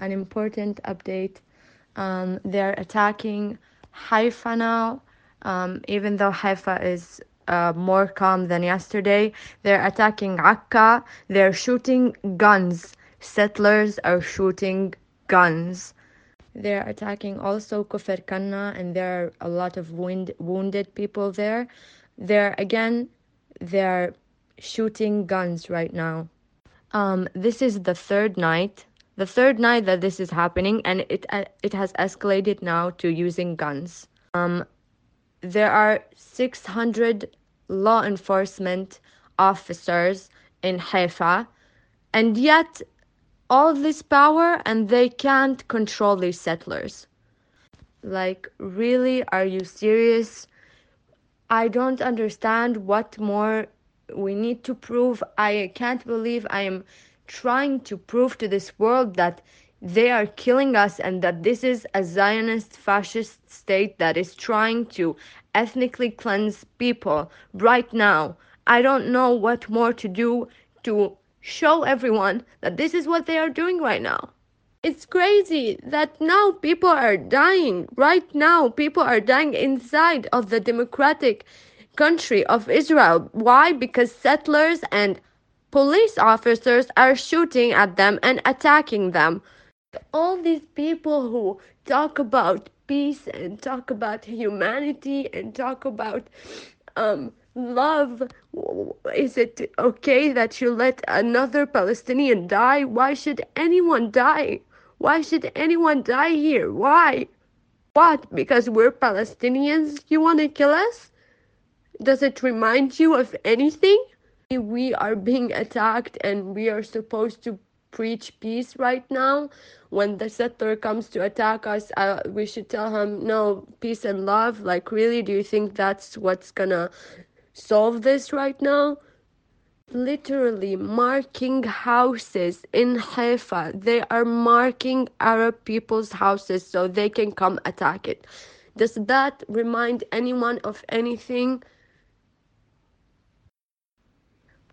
an important update. Um, they're attacking Haifa now, um, even though Haifa is uh, more calm than yesterday. They're attacking Akka. They're shooting guns. Settlers are shooting guns. They're attacking also Kufr Kanna, and there are a lot of wound, wounded people there. They're again, they're shooting guns right now. Um, this is the third night, the third night that this is happening, and it uh, it has escalated now to using guns. Um, there are 600 law enforcement officers in Haifa, and yet all this power and they can't control these settlers. Like, really, are you serious? I don't understand what more we need to prove. I can't believe I am trying to prove to this world that they are killing us and that this is a Zionist fascist state that is trying to ethnically cleanse people right now. I don't know what more to do to show everyone that this is what they are doing right now. It's crazy that now people are dying. Right now, people are dying inside of the democratic country of Israel. Why? Because settlers and police officers are shooting at them and attacking them. All these people who talk about peace and talk about humanity and talk about um, love. Is it okay that you let another Palestinian die? Why should anyone die? Why should anyone die here? Why? What? Because we're Palestinians? You want to kill us? Does it remind you of anything? We are being attacked and we are supposed to preach peace right now. When the settler comes to attack us, uh, we should tell him, no, peace and love. Like, really, do you think that's what's gonna solve this right now? Literally marking houses in Haifa. They are marking Arab people's houses so they can come attack it. Does that remind anyone of anything?